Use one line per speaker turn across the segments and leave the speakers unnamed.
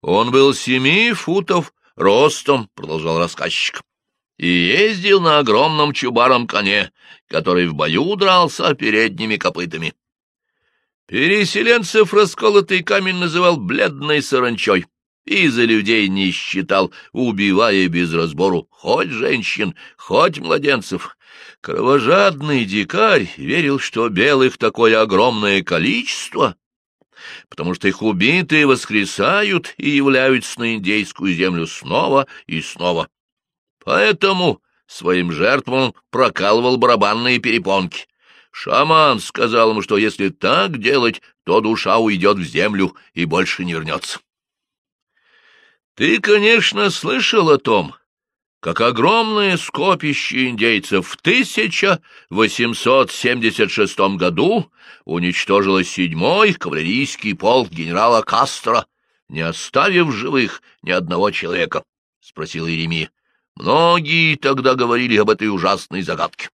Он был семи футов ростом, — продолжал рассказчик, — и ездил на огромном чубаром коне, который в бою дрался передними копытами. Переселенцев расколотый камень называл бледной саранчой и за людей не считал, убивая без разбору хоть женщин, хоть младенцев. Кровожадный дикарь верил, что белых такое огромное количество, потому что их убитые воскресают и являются на индейскую землю снова и снова. Поэтому своим жертвам прокалывал барабанные перепонки. Шаман сказал ему, что если так делать, то душа уйдет в землю и больше не вернется. Ты, конечно, слышал о том, как огромное скопище индейцев в 1876 году уничтожило седьмой кавалерийский полк генерала Кастро, не оставив живых ни одного человека? — спросил Иеремия. Многие тогда говорили об этой ужасной загадке.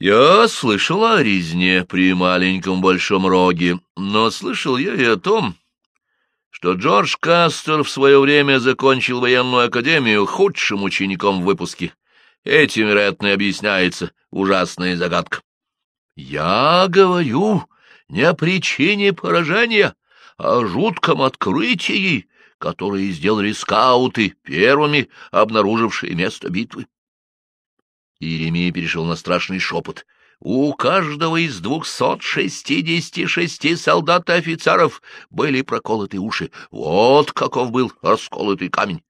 Я слышал о резне при маленьком большом роге, но слышал я и о том, что Джордж Кастер в свое время закончил военную академию худшим учеником в выпуске. Этим, вероятно, и объясняется ужасная загадка. Я говорю не о причине поражения, а о жутком открытии, которое сделали скауты, первыми обнаружившие место битвы. Иеремия перешел на страшный шепот. У каждого из двухсот шестидесяти шести солдат и офицеров были проколоты уши. Вот каков был расколотый камень.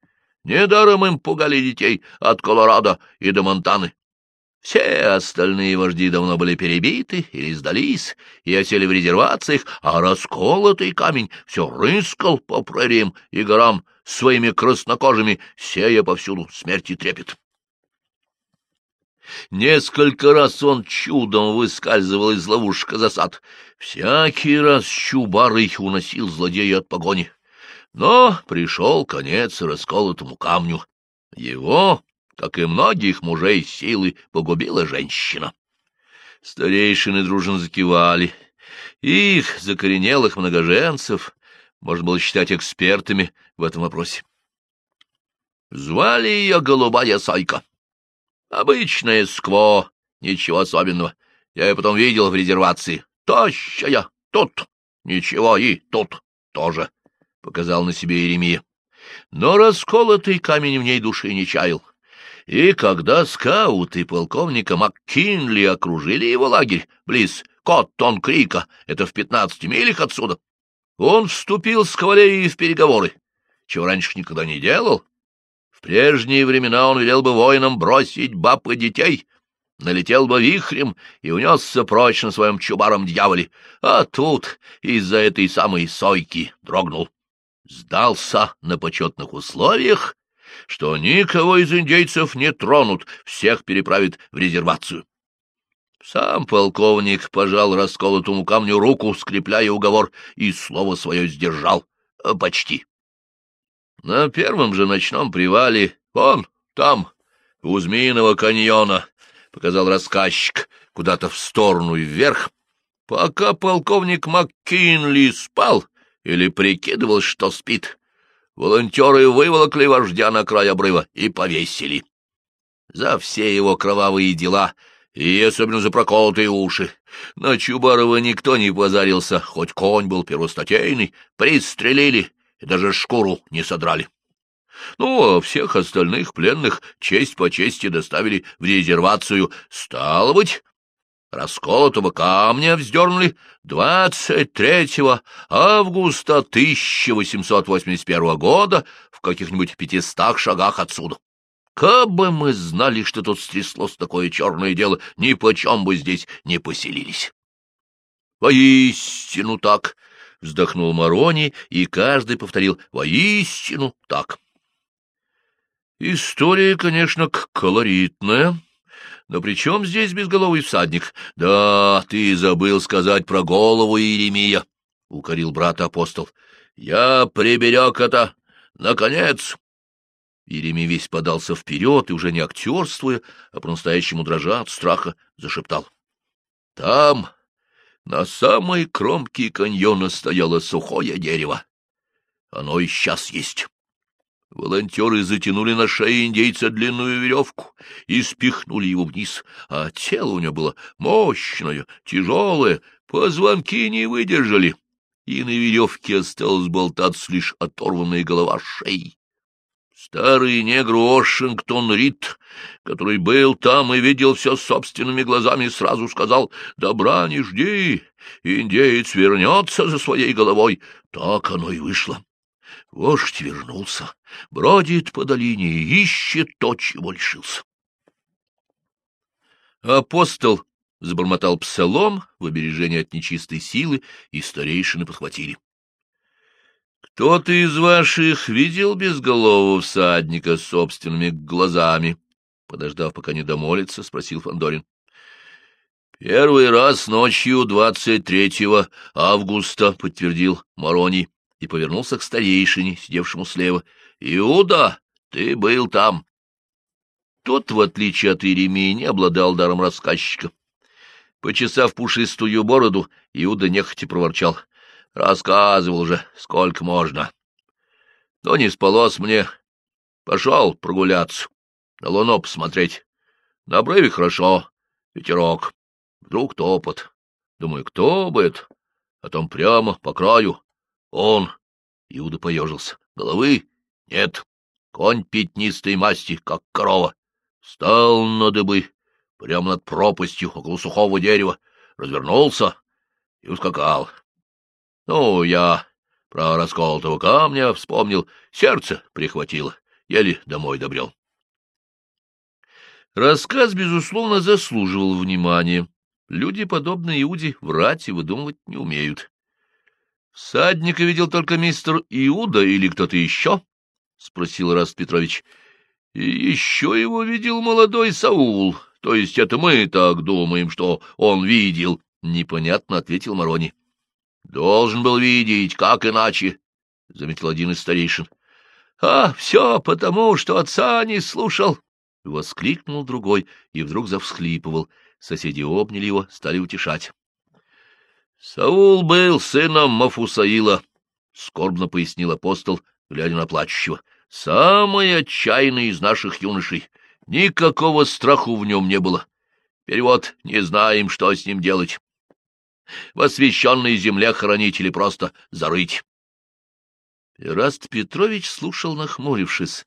Недаром им пугали детей от Колорадо и до Монтаны. Все остальные вожди давно были перебиты или сдались и осели в резервациях, а расколотый камень все рыскал по прериям и горам своими краснокожими, сея повсюду смерти трепет. Несколько раз он чудом выскальзывал из ловушек засад. Всякий раз чубарый уносил злодея от погони. Но пришел конец расколотому камню. Его, как и многих мужей силы, погубила женщина. Старейшины дружно закивали. Их, закоренелых многоженцев, можно было считать экспертами в этом вопросе. Звали ее Голубая Сайка. Обычное скво, ничего особенного. Я ее потом видел в резервации. Тощая, тут, ничего, и тут тоже, — показал на себе Еремия. Но расколотый камень в ней души не чаял. И когда скауты полковника МакКинли окружили его лагерь близ Коттон-Крика, это в пятнадцати милях отсюда, он вступил с кавалерией в переговоры, чего раньше никогда не делал, в прежние времена он велел бы воинам бросить баб и детей, налетел бы вихрем и унесся прочь на своем чубаром дьяволе, а тут из-за этой самой сойки дрогнул. Сдался на почетных условиях, что никого из индейцев не тронут, всех переправит в резервацию. Сам полковник пожал расколотому камню руку, скрепляя уговор, и слово свое сдержал. Почти. На первом же ночном привале, вон там, у Змеиного каньона, — показал рассказчик куда-то в сторону и вверх, пока полковник МакКинли спал или прикидывал, что спит. Волонтеры выволокли вождя на край обрыва и повесили. За все его кровавые дела и особенно за проколотые уши. На Чубарова никто не позарился, хоть конь был первостатейный, пристрелили и даже шкуру не содрали. Ну, а всех остальных пленных честь по чести доставили в резервацию. Стало быть, расколотого камня вздернули 23 августа 1881 года в каких-нибудь пятистах шагах отсюда. Кабы мы знали, что тут стряслось такое черное дело, ни почем бы здесь не поселились. Воистину так, — вздохнул Марони, и каждый повторил «Воистину так». История, конечно, колоритная, но при чем здесь безголовый всадник? Да, ты забыл сказать про голову Иеремия, — укорил брат апостол. Я приберег это, наконец. Иеремий весь подался вперед и, уже не актерствуя, а по-настоящему дрожа от страха, зашептал. — Там, на самой кромке каньона стояло сухое дерево. оно и сейчас есть. Волонтеры затянули на шее индейца длинную веревку и спихнули его вниз, а тело у него было мощное, тяжелое, позвонки не выдержали, и на веревке осталось болтаться лишь оторванная голова шеи. Старый негр Вашингтон Рид, который был там и видел все собственными глазами, сразу сказал «Добра не жди, индеец вернется за своей головой». Так оно и вышло. Вождь вернулся, бродит по долине и ищет то, чего лишился. Апостол забормотал псалом в обережении от нечистой силы, и старейшины подхватили. — Кто-то из ваших видел безголового всадника собственными глазами? Подождав, пока не домолится, спросил Фандорин. Первый раз ночью двадцать третьего августа, — подтвердил Мороний и повернулся к старейшине, сидевшему слева. — Иуда, ты был там. Тот, в отличие от Иеремии, не обладал даром рассказчика. Почесав пушистую бороду, Иуда нехотя проворчал. — Рассказывал же, сколько можно. Но не спалось мне. Пошел прогуляться, на луну посмотреть. На обрыве хорошо, ветерок. Вдруг топот. Думаю, кто бы это? А там прямо по краю он. Иуда поежился. Головы нет. Конь пятнистой масти, как корова. Стал на дыбы, прямо над пропастью, около сухого дерева. Развернулся и ускакал. Ну, я про расколотого камня вспомнил. Сердце прихватило. Еле домой добрел. Рассказ, безусловно, заслуживал внимания. Люди, подобные Иуде, врать и выдумывать не умеют. — Всадника видел только мистер Иуда или кто-то еще? — спросил Раст Петрович. — И еще его видел молодой Саул. То есть это мы так думаем, что он видел, — непонятно ответил Марони. — Должен был видеть, как иначе, — заметил один из старейшин. — А, все потому, что отца не слушал, — воскликнул другой и вдруг завсхлипывал. Соседи обняли его, стали утешать. Саул был сыном Мафусаила, — скорбно пояснил апостол, глядя на плачущего. — Самый отчаянный из наших юношей. Никакого страху в нем не было. Перевод «не знаем, что с ним делать». В освященной земле хранить или просто зарыть. Ираст Петрович слушал, нахмурившись.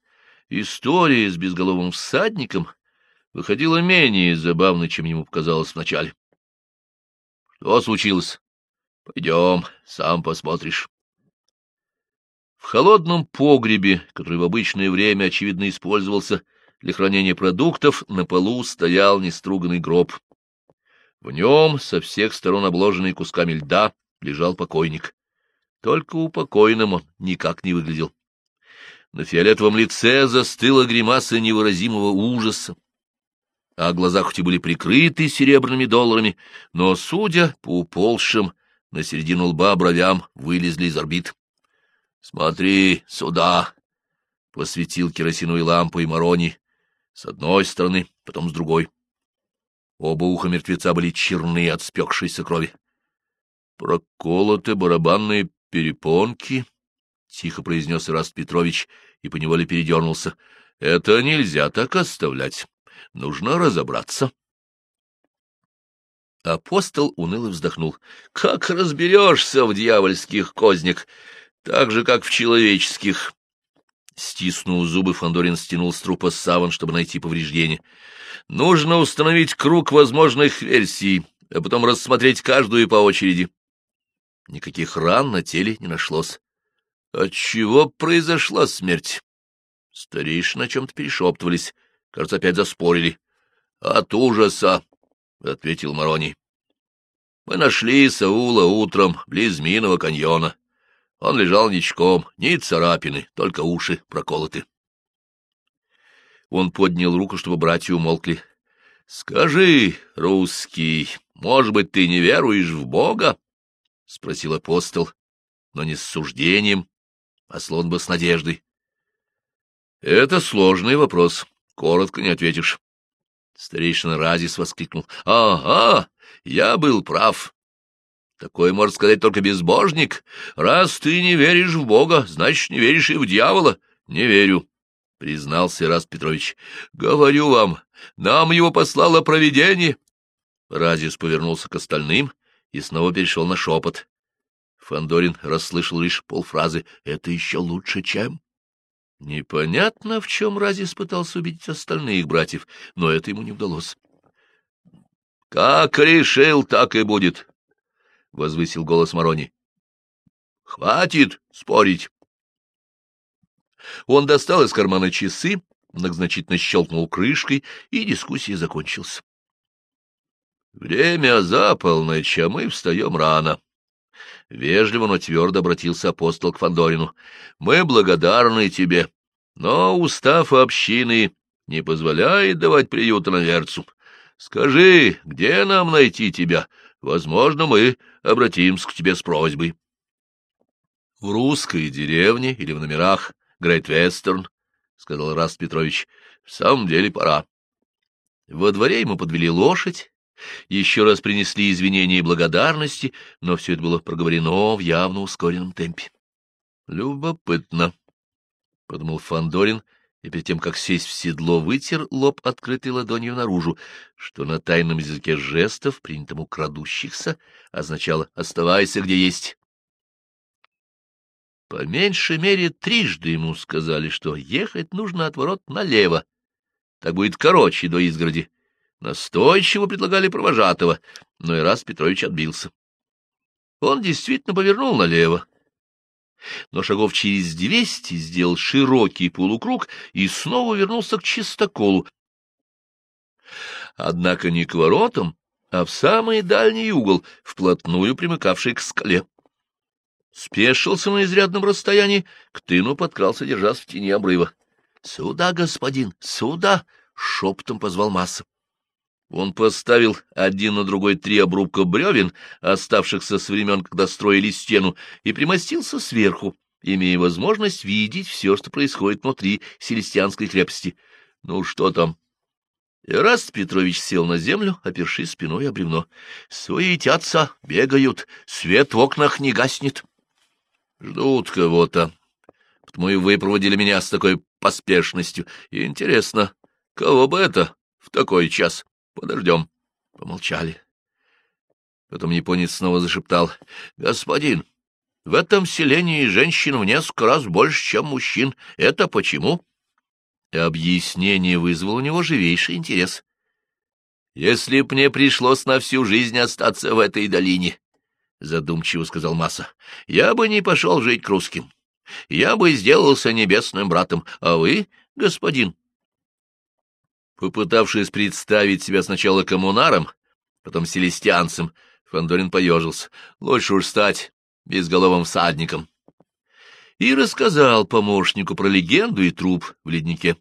История с безголовым всадником выходила менее забавной, чем ему показалось вначале. — Что случилось? — Пойдем, сам посмотришь. В холодном погребе, который в обычное время, очевидно, использовался для хранения продуктов, на полу стоял неструганный гроб. В нем, со всех сторон обложенный кусками льда, лежал покойник. Только у покойным он никак не выглядел. На фиолетовом лице застыла гримаса невыразимого ужаса, а глаза хоть и были прикрыты серебряными долларами, но, судя по уползшим на середину лба бровям вылезли из орбит. — Смотри сюда! — посветил керосиновой лампой Марони. С одной стороны, потом с другой. Оба уха мертвеца были черны от спекшейся крови. — Проколоты барабанные перепонки, — тихо произнес Ираст Петрович и поневоле передернулся. — Это нельзя так оставлять. Нужно разобраться. — Апостол уныло вздохнул. — Как разберешься в дьявольских кознях, так же, как в человеческих. Стиснул зубы, Фандорин стянул с трупа саван, чтобы найти повреждения. Нужно установить круг возможных версий, а потом рассмотреть каждую по очереди. Никаких ран на теле не нашлось. Отчего произошла смерть? Старейшины о чем-то перешептывались. Кажется, опять заспорили. От ужаса, — ответил Марони. — Мы нашли Саула утром близ Миного каньона. Он лежал ничком, ни царапины, только уши проколоты. Он поднял руку, чтобы братья умолкли. — Скажи, русский, может быть, ты не веруешь в Бога? — спросил апостол, но не с суждением, а словно бы с надеждой. — Это сложный вопрос, коротко не ответишь. Старейшина Разис воскликнул. — Ага, я был прав. Такое может сказать только безбожник. Раз ты не веришь в Бога, значит, не веришь и в дьявола. Не верю, — признался Раст Петрович. — Говорю вам, нам его послало провидение. Разис повернулся к остальным и снова перешел на шепот. Фандорин расслышал лишь полфразы. — Это еще лучше, чем... Непонятно, в чем Разис пытался убедить остальных братьев, но это ему не удалось. — Как решил, так и будет, — возвысил голос Морони. — Хватит спорить. Он достал из кармана часы, многозначительно щелкнул крышкой, и дискуссия закончилась. — Время за полночь, а мы встаем рано. Вежливо, но твердо обратился апостол к Фандорину. Мы благодарны тебе, но устав общины не позволяет давать приют иноверцу. Скажи, где нам найти тебя? Возможно, мы обратимся к тебе с просьбой. — В русской деревне или в номерах Грейт Вестерн, — сказал Раст Петрович. — В самом деле пора. Во дворе ему подвели лошадь, еще раз принесли извинения и благодарности, но все это было проговорено в явно ускоренном темпе. — Любопытно, — подумал Фандорин, и перед тем, как сесть в седло, вытер лоб открытой ладонью наружу, что на тайном языке жестов, принятом у крадущихся, означало «оставайся, где есть». По меньшей мере трижды ему сказали, что ехать нужно от ворот налево. Так будет короче до изгороди. Настойчиво предлагали провожатого, но и раз Петрович отбился. Он действительно повернул налево, но шагов через двести сделал широкий полукруг и снова вернулся к чистоколу. Однако не к воротам, а в самый дальний угол, вплотную примыкавший к скале. Спешился на изрядном расстоянии, к тыну подкрался, держась в тени обрыва. — Сюда, господин, сюда! — шепотом позвал Масса. Он поставил один на другой три обрубка бревен, оставшихся с времен, когда строили стену, и примостился сверху, имея возможность видеть все, что происходит внутри селестианской крепости. Ну, что там? Ираст Петрович сел на землю, опершись спиной о бревно. Суетятся, бегают, свет в окнах не гаснет. Ждут кого-то. Потому и выпроводили меня с такой поспешностью. Интересно, кого бы это в такой час? Подождем. Помолчали. Потом японец снова зашептал. — Господин, в этом селении женщин в несколько раз больше, чем мужчин. Это почему? И объяснение вызвало у него живейший интерес. — Если б мне пришлось на всю жизнь остаться в этой долине, — задумчиво сказал Масса, — я бы не пошел жить к русским. Я бы сделался небесным братом, а вы, господин, Попытавшись представить себя сначала коммунаром, потом селестианцем, Фандорин поежился. Лучше уж стать безголовым всадником. И рассказал помощнику про легенду и труп в леднике.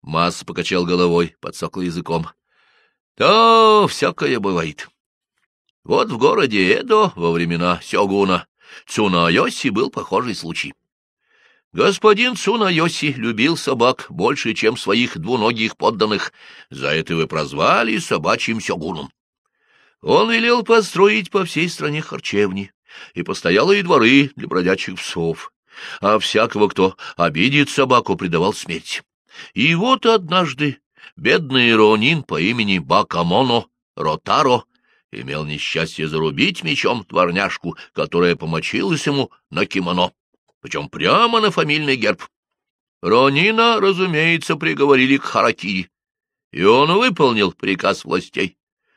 Масса покачал головой, подсокал языком. — Да, всякое бывает. Вот в городе Эдо во времена Сёгуна Цунайоси был похожий случай. Господин Цунайоси любил собак больше, чем своих двуногих подданных. За это вы прозвали собачьим сёгуном. Он велел построить по всей стране харчевни и постоялые дворы для бродячих псов, а всякого, кто обидит собаку, предавал смерти. И вот однажды бедный Ронин по имени Бакамоно Ротаро имел несчастье зарубить мечом дворняжку, которая помочилась ему на кимоно причем прямо на фамильный герб. Ронина, разумеется, приговорили к харакири, и он выполнил приказ властей,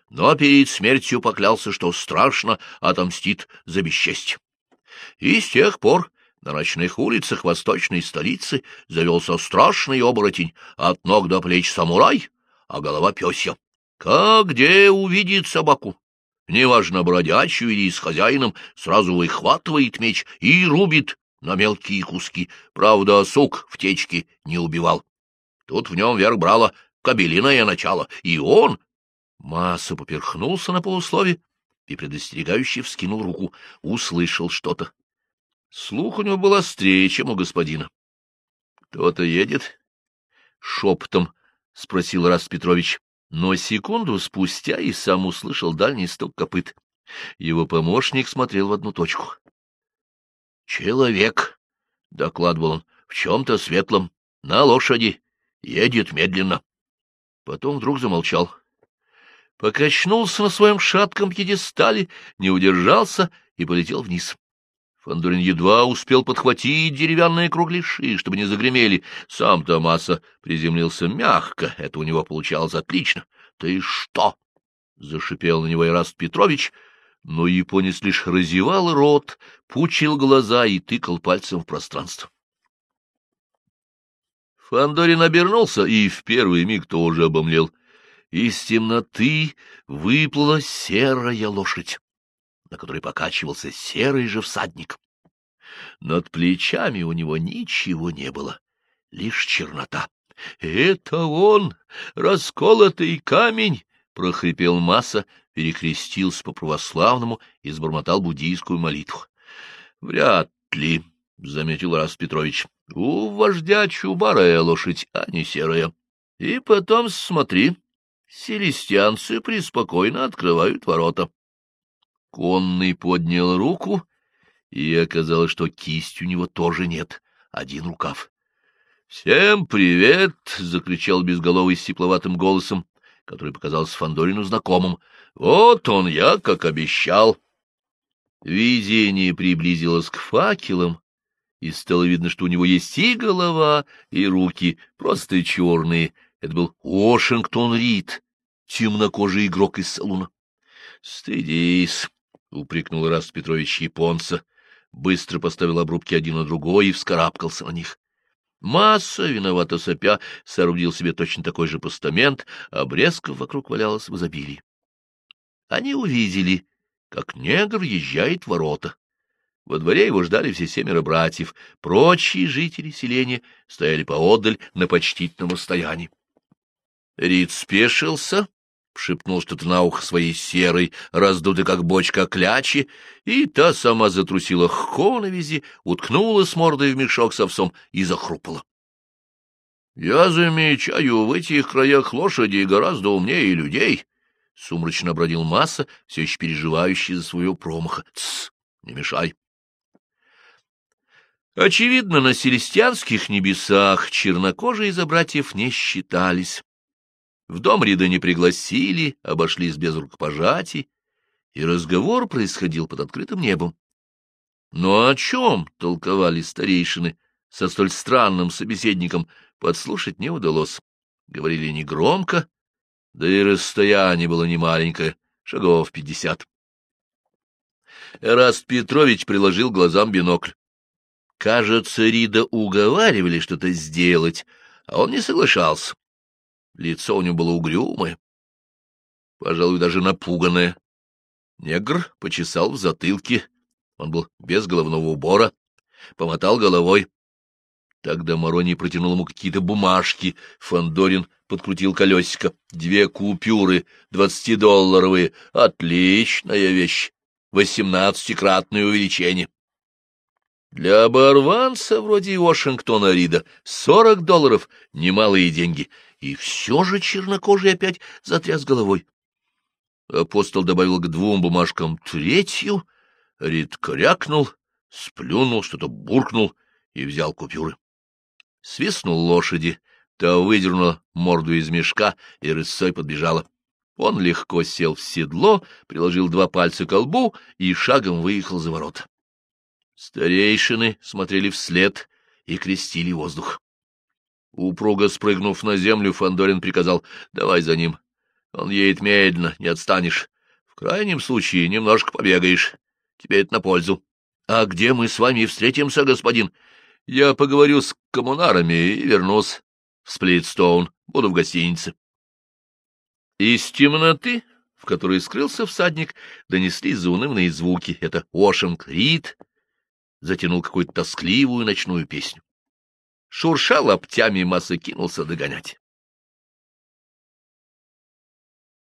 но перед смертью поклялся, что страшно отомстит за бесчестье. И с тех пор на ночных улицах восточной столицы завелся страшный оборотень, от ног до плеч самурай, а голова пёсья. Как где увидит собаку? Неважно, бродячую или с хозяином, сразу выхватывает меч и рубит на мелкие куски. Правда, сук в течке не убивал. Тут в нем верх брало кобелиное начало, и он... Масса поперхнулся на полуслове и предостерегающе вскинул руку, услышал что-то. Слух у него был острее, чем у господина. — Кто-то едет? — шепотом спросил Раст Петрович, но секунду спустя и сам услышал дальний стук копыт. Его помощник смотрел в одну точку. «Человек», — докладывал он, — «в чем-то светлом, на лошади, едет медленно». Потом вдруг замолчал. Покачнулся на своем шатком пьедестале, не удержался и полетел вниз. Фандорин едва успел подхватить деревянные кругляши, чтобы не загремели. Сам Томаса приземлился мягко, это у него получалось отлично. — Ты что? — зашипел на него Ираст Петрович, но японец лишь разевал рот, пучил глаза и тыкал пальцем в пространство. Фандорин обернулся и в первый миг тоже обомлел. Из темноты выплыла серая лошадь на которой покачивался серый же всадник. Над плечами у него ничего не было, лишь чернота. — Это он, расколотый камень! — прохрипел Масса, перекрестился по-православному и сбормотал буддийскую молитву. — Вряд ли, — заметил Рас Петрович, — у вождя чубарая лошадь, а не серая. И потом смотри, селестианцы преспокойно открывают ворота. Конный поднял руку, и оказалось, что кисть у него тоже нет, один рукав. — Всем привет! — закричал безголовый сипловатым голосом, который показался Фандорину знакомым. — Вот он я, как обещал. Видение приблизилось к факелам, и стало видно, что у него есть и голова, и руки, просто черные. Это был Вашингтон Рид, темнокожий игрок из салуна. — Стыдись! — упрекнул Раст Петрович японца, быстро поставил обрубки один на другой и вскарабкался на них. Масса, виновато сопя, соорудил себе точно такой же постамент, обрезков вокруг валялось в изобилии. Они увидели, как негр въезжает в ворота. Во дворе его ждали все семеро братьев, прочие жители селения стояли поодаль на почтительном расстоянии. Рид спешился, шепнул что-то на ухо своей серой, раздутой как бочка клячи, и та сама затрусила к коновизи, уткнулась мордой в мешок с овсом и захрупала. Я замечаю, в этих краях лошади гораздо умнее людей, — сумрачно бродил масса, все еще переживающий за своего промаха. — Тссс, не мешай. Очевидно, на селестианских небесах чернокожие за братьев не считались. В дом Рида не пригласили, обошлись без рукопожатий, и разговор происходил под открытым небом. Но о чем толковали старейшины со столь странным собеседником, подслушать не удалось. Говорили негромко, да и расстояние было немаленькое, шагов пятьдесят. Эраст Петрович приложил глазам бинокль. Кажется, Рида уговаривали что-то сделать, а он не соглашался. Лицо у него было угрюмое, пожалуй, даже напуганное. Негр почесал в затылке, он был без головного убора, помотал головой. Тогда Мороний протянул ему какие-то бумажки. Фандорин подкрутил колесико. Две купюры, двадцатидолларовые. Отличная вещь. Восемнадцатикратное увеличение. Для оборванца вроде Вашингтона Рида сорок долларов — немалые деньги — и все же чернокожий опять затряс головой. Апостол добавил к двум бумажкам третью, Рид крякнул, сплюнул, что-то буркнул и взял купюры. Свистнул лошади, та выдернула морду из мешка и рысцой подбежала. Он легко сел в седло, приложил два пальца к лбу и шагом выехал за ворота. Старейшины смотрели вслед и крестили воздух. Упруго спрыгнув на землю, Фандорин приказал, — Давай за ним. Он едет медленно, не отстанешь. В крайнем случае немножко побегаешь. Тебе это на пользу. — А где мы с вами встретимся, господин? — Я поговорю с коммунарами и вернусь в Сплитстоун. Буду в гостинице. Из темноты, в которой скрылся всадник, донеслись заунывные звуки. Это Ошинг Рид затянул какую-то тоскливую ночную песню. Шурша лаптями, масса кинулся догонять.